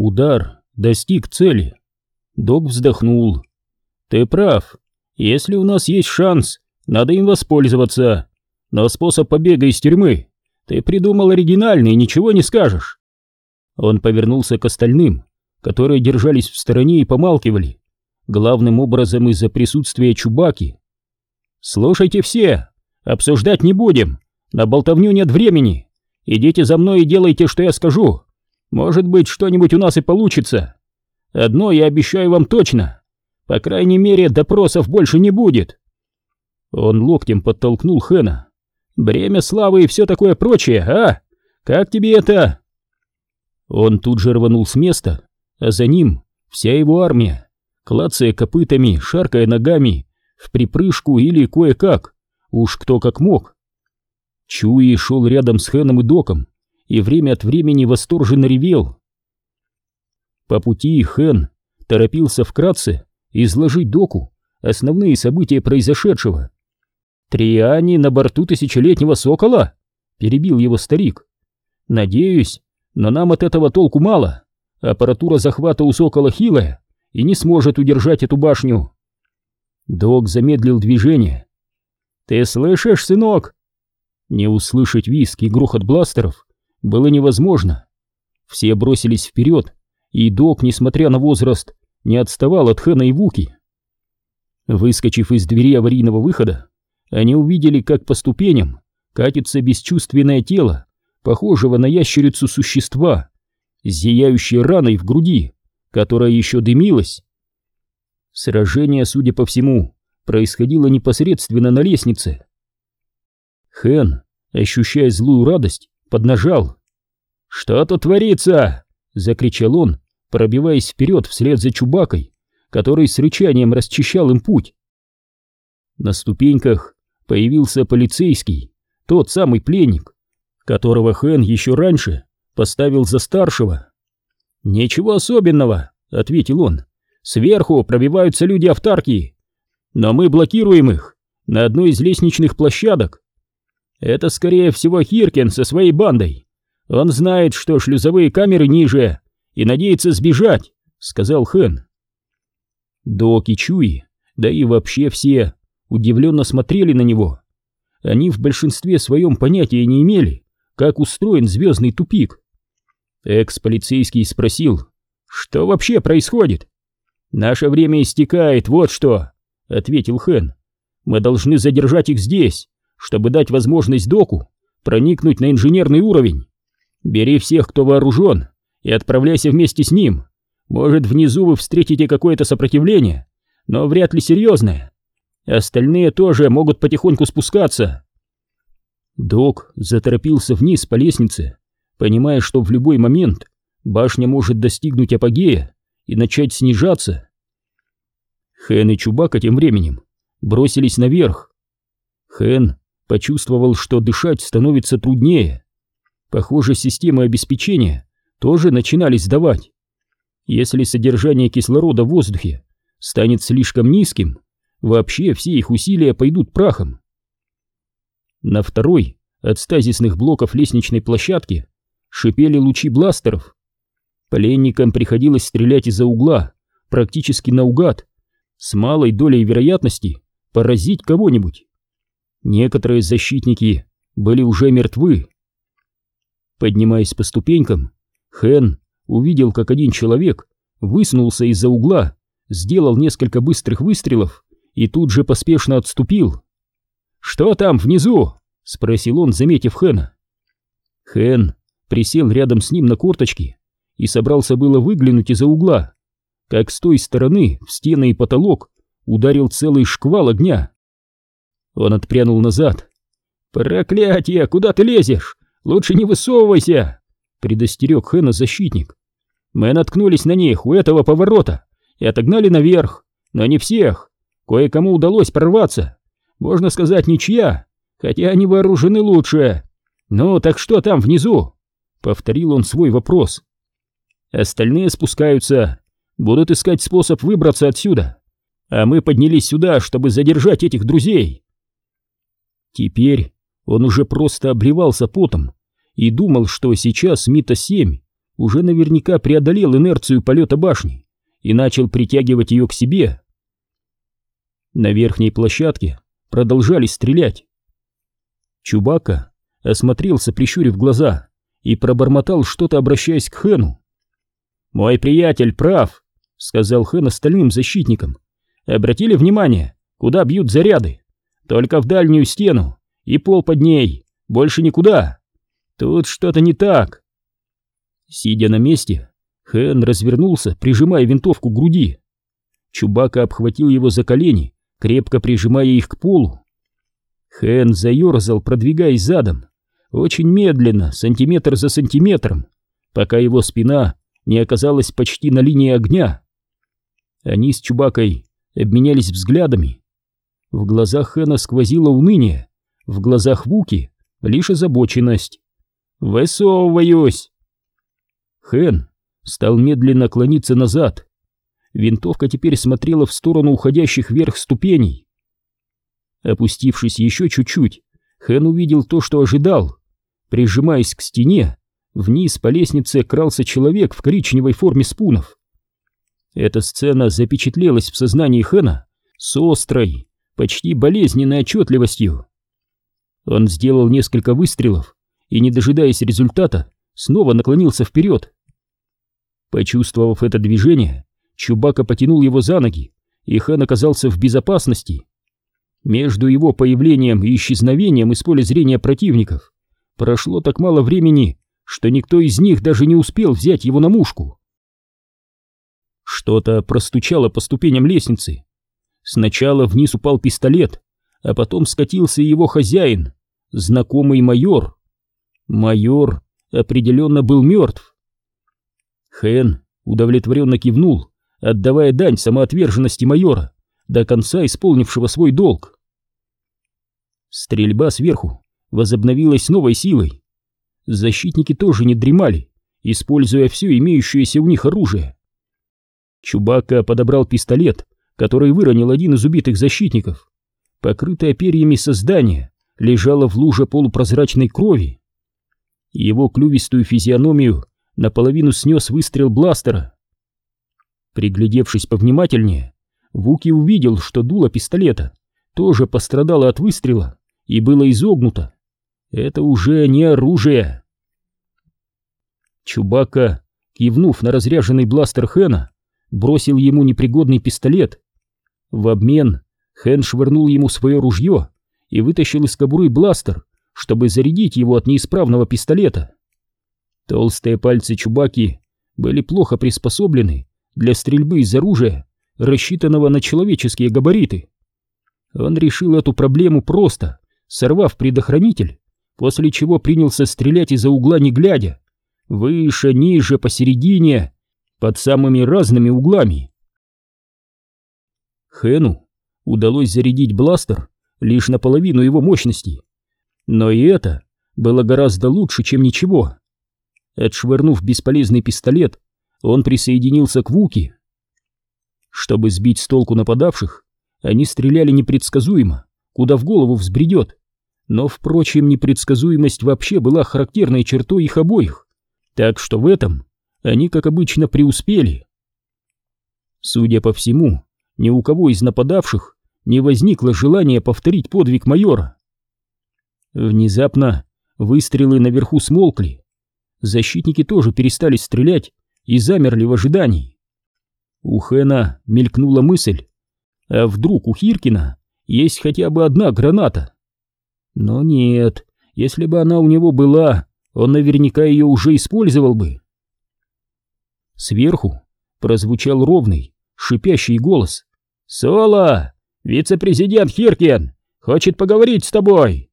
Удар достиг цели. Док вздохнул. «Ты прав. Если у нас есть шанс, надо им воспользоваться. Но способ побега из тюрьмы ты придумал оригинальный, ничего не скажешь». Он повернулся к остальным, которые держались в стороне и помалкивали, главным образом из-за присутствия Чубаки. «Слушайте все, обсуждать не будем, на болтовню нет времени. Идите за мной и делайте, что я скажу. Может быть, что-нибудь у нас и получится. Одно я обещаю вам точно. По крайней мере, допросов больше не будет». Он локтем подтолкнул Хэна. «Бремя славы и все такое прочее, а? Как тебе это?» Он тут же рванул с места, а за ним вся его армия, клацая копытами, шаркая ногами, в припрыжку или кое-как, уж кто как мог. Чуи шел рядом с Хэном и Доком и время от времени восторженно ревел. По пути Хэн торопился вкратце изложить Доку основные события произошедшего. «Триани на борту тысячелетнего сокола?» — перебил его старик. «Надеюсь, но нам от этого толку мало. Аппаратура захвата у сокола хилая и не сможет удержать эту башню. Док замедлил движение. «Ты слышишь, сынок?» Не услышать виск и грохот бластеров было невозможно. Все бросились вперед, и Док, несмотря на возраст, не отставал от Хэна и Вуки. Выскочив из двери аварийного выхода, они увидели, как по ступеням катится бесчувственное тело, похожего на ящерицу существа, с зияющей раной в груди, которая еще дымилась. Сражение, судя по всему, происходило непосредственно на лестнице. Хэн, ощущая злую радость, поднажал. «Что тут творится?» — закричал он, пробиваясь вперед вслед за Чубакой, который с рычанием расчищал им путь. На ступеньках появился полицейский, тот самый пленник, которого Хэн еще раньше поставил за старшего. «Ничего особенного», — ответил он. «Сверху пробиваются люди автарки, но мы блокируем их на одной из лестничных площадок. Это, скорее всего, Хиркин со своей бандой. Он знает, что шлюзовые камеры ниже, и надеется сбежать», — сказал Хэн. Док и Чуи, да и вообще все, удивленно смотрели на него. Они в большинстве своем понятия не имели, как устроен звездный тупик. Экс-полицейский спросил, что вообще происходит? Наше время истекает, вот что, ответил Хэн. Мы должны задержать их здесь, чтобы дать возможность доку проникнуть на инженерный уровень. Бери всех, кто вооружен, и отправляйся вместе с ним. Может, внизу вы встретите какое-то сопротивление, но вряд ли серьезное. Остальные тоже могут потихоньку спускаться. Док заторопился вниз по лестнице, понимая, что в любой момент башня может достигнуть апогея и начать снижаться. Хэн и Чубака тем временем бросились наверх. Хэн почувствовал, что дышать становится труднее. Похоже, системы обеспечения тоже начинали сдавать. Если содержание кислорода в воздухе станет слишком низким, вообще все их усилия пойдут прахом. На второй от стазисных блоков лестничной площадки шипели лучи бластеров. Пленникам приходилось стрелять из-за угла, практически наугад, с малой долей вероятности поразить кого-нибудь. Некоторые защитники были уже мертвы. Поднимаясь по ступенькам, Хэн увидел, как один человек высунулся из-за угла, сделал несколько быстрых выстрелов и тут же поспешно отступил. «Что там внизу?» — спросил он, заметив Хэна. Хэн присел рядом с ним на корточки и собрался было выглянуть из-за угла, как с той стороны в стены и потолок ударил целый шквал огня. Он отпрянул назад. «Проклятие! Куда ты лезешь? Лучше не высовывайся!» — предостерег Хэна защитник. «Мы наткнулись на них у этого поворота и отогнали наверх, но не всех. Кое-кому удалось прорваться. Можно сказать, ничья, хотя они вооружены лучше. Ну, так что там внизу?» Повторил он свой вопрос. Остальные спускаются, будут искать способ выбраться отсюда. А мы поднялись сюда, чтобы задержать этих друзей. Теперь он уже просто обливался потом и думал, что сейчас Мита-7 уже наверняка преодолел инерцию полета башни и начал притягивать ее к себе. На верхней площадке продолжали стрелять. Чубака осмотрелся, прищурив глаза, и пробормотал что-то, обращаясь к Хэну. «Мой приятель прав», — сказал Хэн остальным защитникам. «Обратили внимание, куда бьют заряды? Только в дальнюю стену и пол под ней, больше никуда. Тут что-то не так». Сидя на месте, Хэн развернулся, прижимая винтовку к груди. Чубака обхватил его за колени, крепко прижимая их к полу. Хэн заерзал, продвигаясь задом, очень медленно, сантиметр за сантиметром, пока его спина не оказалась почти на линии огня. Они с Чубакой обменялись взглядами. В глазах Хэна сквозило уныние, в глазах Вуки лишь озабоченность. «Высовываюсь!» Хэн стал медленно клониться назад. Винтовка теперь смотрела в сторону уходящих вверх ступеней. Опустившись еще чуть-чуть, Хэн увидел то, что ожидал. Прижимаясь к стене, вниз по лестнице крался человек в коричневой форме спунов. Эта сцена запечатлелась в сознании Хэна с острой, почти болезненной отчетливостью. Он сделал несколько выстрелов и, не дожидаясь результата, снова наклонился вперед. Почувствовав это движение, Чубака потянул его за ноги, и Хэн оказался в безопасности. Между его появлением и исчезновением из поля зрения противников прошло так мало времени, что никто из них даже не успел взять его на мушку. Что-то простучало по ступеням лестницы. Сначала вниз упал пистолет, а потом скатился его хозяин, знакомый майор. Майор определенно был мертв. Хэн удовлетворенно кивнул, отдавая дань самоотверженности майора, до конца исполнившего свой долг. Стрельба сверху возобновилась новой силой. Защитники тоже не дремали, используя все имеющееся у них оружие. Чубака подобрал пистолет, который выронил один из убитых защитников. Покрытое перьями создание лежало в луже полупрозрачной крови. Его клювистую физиономию наполовину снес выстрел бластера. Приглядевшись повнимательнее, Вуки увидел, что дуло пистолета тоже пострадало от выстрела и было изогнуто. Это уже не оружие. Чубака, кивнув на разряженный бластер Хэна, бросил ему непригодный пистолет. В обмен Хэн швырнул ему свое ружье и вытащил из кобуры бластер, чтобы зарядить его от неисправного пистолета. Толстые пальцы Чубаки были плохо приспособлены для стрельбы из оружия, рассчитанного на человеческие габариты. Он решил эту проблему просто, сорвав предохранитель, после чего принялся стрелять из-за угла не глядя, выше, ниже, посередине, под самыми разными углами. Хэну удалось зарядить бластер лишь наполовину его мощности, но и это было гораздо лучше, чем ничего. Отшвырнув бесполезный пистолет, он присоединился к Вуки. Чтобы сбить с толку нападавших, они стреляли непредсказуемо, куда в голову взбредет. Но, впрочем, непредсказуемость вообще была характерной чертой их обоих, так что в этом они, как обычно, преуспели. Судя по всему, ни у кого из нападавших не возникло желания повторить подвиг майора. Внезапно выстрелы наверху смолкли, защитники тоже перестали стрелять и замерли в ожидании. У Хэна мелькнула мысль, а вдруг у Хиркина есть хотя бы одна граната? Но нет, если бы она у него была, он наверняка ее уже использовал бы. Сверху прозвучал ровный, шипящий голос. «Соло! Вице-президент Хиркин хочет поговорить с тобой!»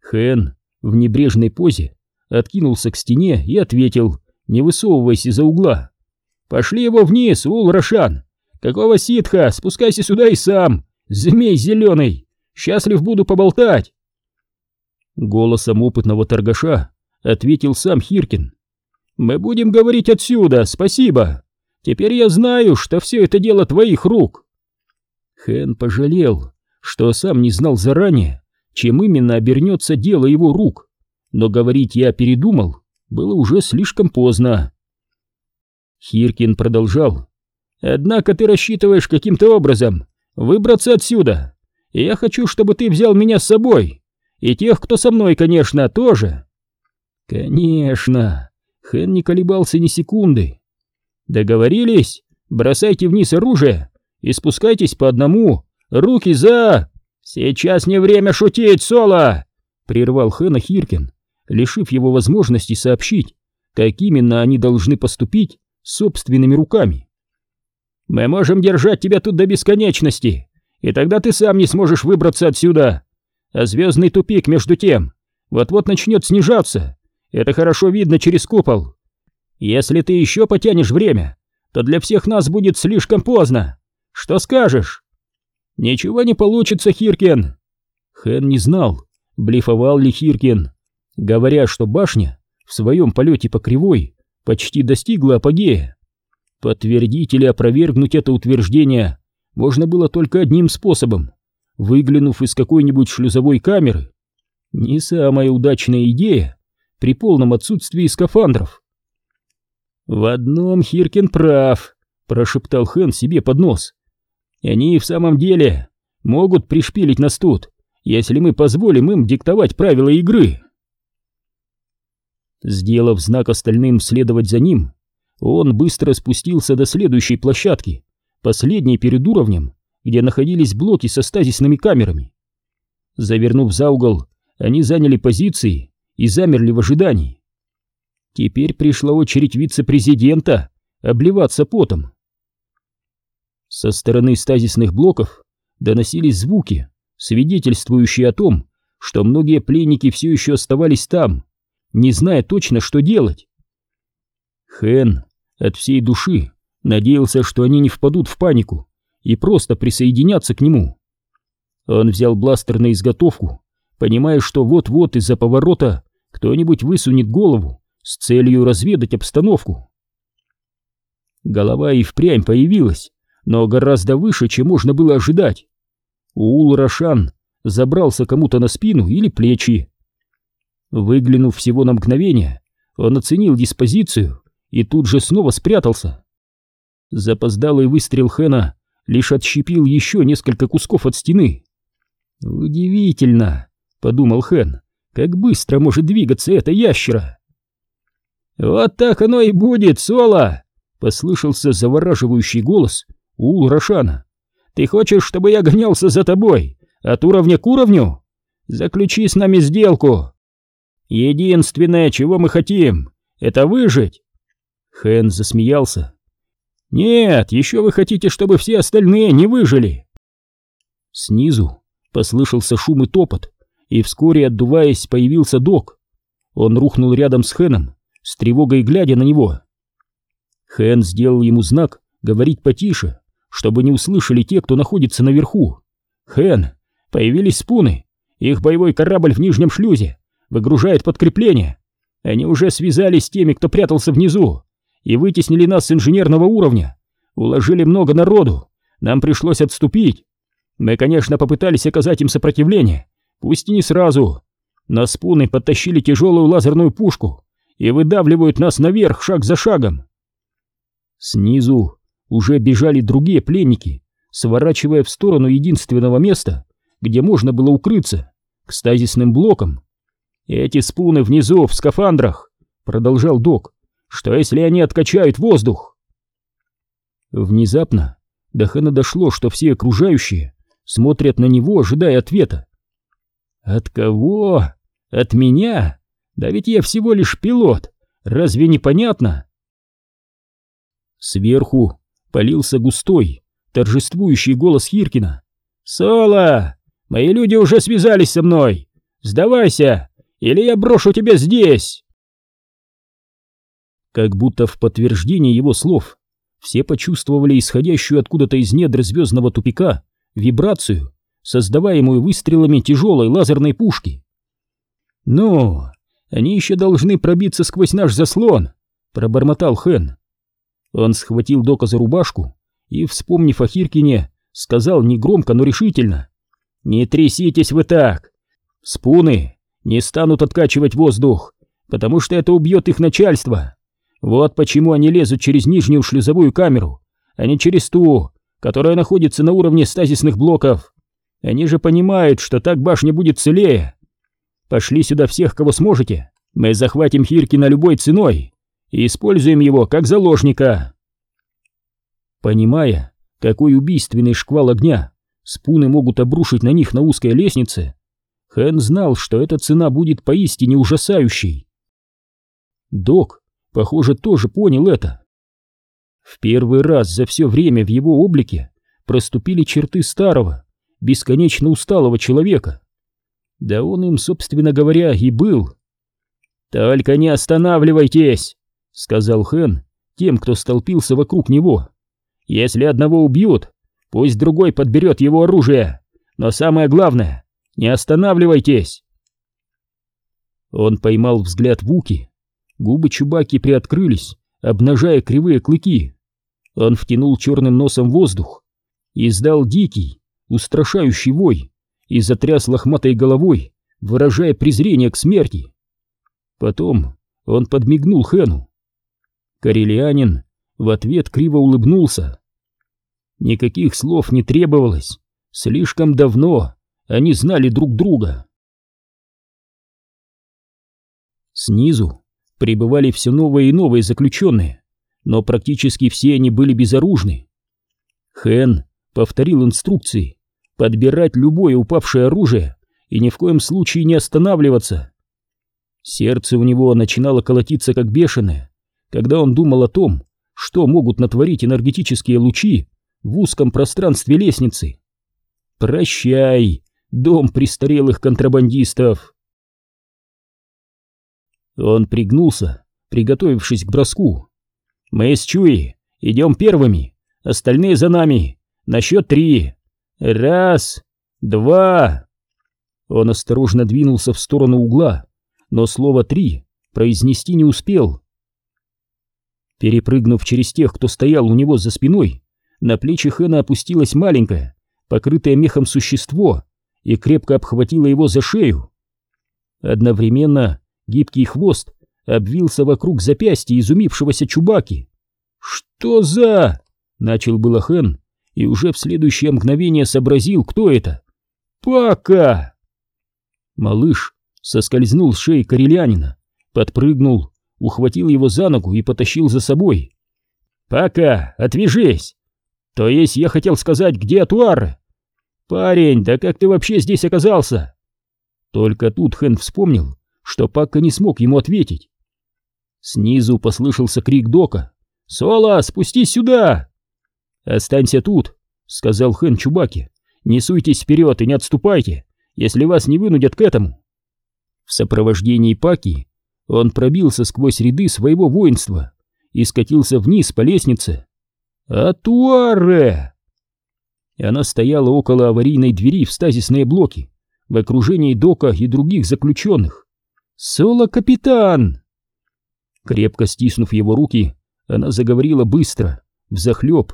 Хэн в небрежной позе откинулся к стене и ответил, не высовываясь из-за угла. «Пошли его вниз, Ул Рошан! Какого ситха? Спускайся сюда и сам! Змей зеленый! Счастлив буду поболтать!» Голосом опытного торгаша ответил сам Хиркин. «Мы будем говорить отсюда, спасибо! Теперь я знаю, что все это дело твоих рук!» Хэн пожалел, что сам не знал заранее, чем именно обернется дело его рук но говорить я передумал, было уже слишком поздно. Хиркин продолжал. «Однако ты рассчитываешь каким-то образом выбраться отсюда. Я хочу, чтобы ты взял меня с собой. И тех, кто со мной, конечно, тоже». «Конечно!» Хэн не колебался ни секунды. «Договорились? Бросайте вниз оружие и спускайтесь по одному. Руки за...» «Сейчас не время шутить, Соло!» — прервал Хэна Хиркин, лишив его возможности сообщить, как именно они должны поступить собственными руками. «Мы можем держать тебя тут до бесконечности, и тогда ты сам не сможешь выбраться отсюда. А звездный тупик, между тем, вот-вот начнет снижаться. Это хорошо видно через купол. Если ты еще потянешь время, то для всех нас будет слишком поздно. Что скажешь?» «Ничего не получится, Хиркин!» Хэн не знал, блефовал ли Хиркин, говоря, что башня в своем полете по кривой почти достигла апогея. Подтвердить или опровергнуть это утверждение можно было только одним способом, выглянув из какой-нибудь шлюзовой камеры. Не самая удачная идея при полном отсутствии скафандров. «В одном Хиркин прав», — прошептал Хэн себе под нос. «Они в самом деле могут пришпилить нас тут, если мы позволим им диктовать правила игры». Сделав знак остальным следовать за ним, он быстро спустился до следующей площадки, последней перед уровнем, где находились блоки со стазисными камерами. Завернув за угол, они заняли позиции и замерли в ожидании. Теперь пришла очередь вице-президента обливаться потом. Со стороны стазисных блоков доносились звуки, свидетельствующие о том, что многие пленники все еще оставались там, не зная точно, что делать. Хэн от всей души надеялся, что они не впадут в панику и просто присоединятся к нему. Он взял бластер на изготовку, понимая, что вот-вот из-за поворота кто-нибудь высунет голову с целью разведать обстановку. Голова и впрямь появилась, но гораздо выше, чем можно было ожидать. Уул Рошан забрался кому-то на спину или плечи. Выглянув всего на мгновение, он оценил диспозицию и тут же снова спрятался. Запоздалый выстрел Хэна лишь отщепил еще несколько кусков от стены. «Удивительно», — подумал Хэн, — «как быстро может двигаться эта ящера». «Вот так оно и будет, Соло!» — послышался завораживающий голос у Рошана. «Ты хочешь, чтобы я гонялся за тобой от уровня к уровню? Заключи с нами сделку, Единственное, чего мы хотим, это выжить. Хэн засмеялся. Нет, еще вы хотите, чтобы все остальные не выжили. Снизу послышался шум и топот, и вскоре, отдуваясь, появился док. Он рухнул рядом с Хэном, с тревогой глядя на него. Хэн сделал ему знак говорить потише, чтобы не услышали те, кто находится наверху. «Хэн, появились спуны, их боевой корабль в нижнем шлюзе, выгружает подкрепление. Они уже связались с теми, кто прятался внизу, и вытеснили нас с инженерного уровня. Уложили много народу. Нам пришлось отступить. Мы, конечно, попытались оказать им сопротивление, пусть и не сразу. Но спуны подтащили тяжелую лазерную пушку и выдавливают нас наверх шаг за шагом. Снизу уже бежали другие пленники, сворачивая в сторону единственного места, где можно было укрыться, к стазисным блокам. «Эти спуны внизу, в скафандрах», — продолжал док. «Что, если они откачают воздух?» Внезапно до Хэна дошло, что все окружающие смотрят на него, ожидая ответа. «От кого? От меня? Да ведь я всего лишь пилот. Разве не понятно?» Сверху полился густой, торжествующий голос Хиркина. «Соло! Мои люди уже связались со мной! Сдавайся! или я брошу тебя здесь!» Как будто в подтверждение его слов все почувствовали исходящую откуда-то из недр звездного тупика вибрацию, создаваемую выстрелами тяжелой лазерной пушки. «Ну, они еще должны пробиться сквозь наш заслон», — пробормотал Хэн. Он схватил Дока за рубашку и, вспомнив о Хиркине, сказал негромко, но решительно. «Не тряситесь вы так! Спуны не станут откачивать воздух, потому что это убьет их начальство. Вот почему они лезут через нижнюю шлюзовую камеру, а не через ту, которая находится на уровне стазисных блоков. Они же понимают, что так башня будет целее. Пошли сюда всех, кого сможете. Мы захватим Хиркина любой ценой и используем его как заложника. Понимая, какой убийственный шквал огня спуны могут обрушить на них на узкой лестнице, Хэн знал, что эта цена будет поистине ужасающей. Док, похоже, тоже понял это. В первый раз за все время в его облике проступили черты старого, бесконечно усталого человека. Да он им, собственно говоря, и был. «Только не останавливайтесь!» — сказал Хэн тем, кто столпился вокруг него. «Если одного убьют, пусть другой подберет его оружие, но самое главное, не останавливайтесь!» Он поймал взгляд Вуки. Губы Чубаки приоткрылись, обнажая кривые клыки. Он втянул черным носом воздух, издал дикий, устрашающий вой и затряс лохматой головой, выражая презрение к смерти. Потом он подмигнул Хэну. Карелианин в ответ криво улыбнулся. Никаких слов не требовалось, слишком давно они знали друг друга. Снизу прибывали все новые и новые заключенные, но практически все они были безоружны. Хэн повторил инструкции подбирать любое упавшее оружие и ни в коем случае не останавливаться. Сердце у него начинало колотиться как бешеное, когда он думал о том, что могут натворить энергетические лучи в узком пространстве лестницы. Прощай, дом престарелых контрабандистов. Он пригнулся, приготовившись к броску. Мы с Чуи идем первыми, остальные за нами. На счет три. Раз, два. Он осторожно двинулся в сторону угла, но слово «три» произнести не успел. Перепрыгнув через тех, кто стоял у него за спиной, на плечи Хэна опустилось маленькое, покрытое мехом существо и крепко обхватило его за шею. Одновременно гибкий хвост обвился вокруг запястья изумившегося Чубаки. «Что за...» — начал было Хэн, и уже в следующее мгновение сообразил, кто это. «Пока!» Малыш соскользнул с шеи корелянина, подпрыгнул, ухватил его за ногу и потащил за собой. «Пока, отвяжись!» «То есть я хотел сказать, где Атуар?» «Парень, да как ты вообще здесь оказался?» Только тут Хэн вспомнил, что Пакка не смог ему ответить. Снизу послышался крик Дока. «Соло, спустись сюда!» «Останься тут», — сказал Хэн Чубаке. «Не суйтесь вперед и не отступайте, если вас не вынудят к этому». В сопровождении Паки он пробился сквозь ряды своего воинства и скатился вниз по лестнице. «Атуаре!» Она стояла около аварийной двери в стазисные блоки, в окружении Дока и других заключенных. «Соло-капитан!» Крепко стиснув его руки, она заговорила быстро, взахлеб.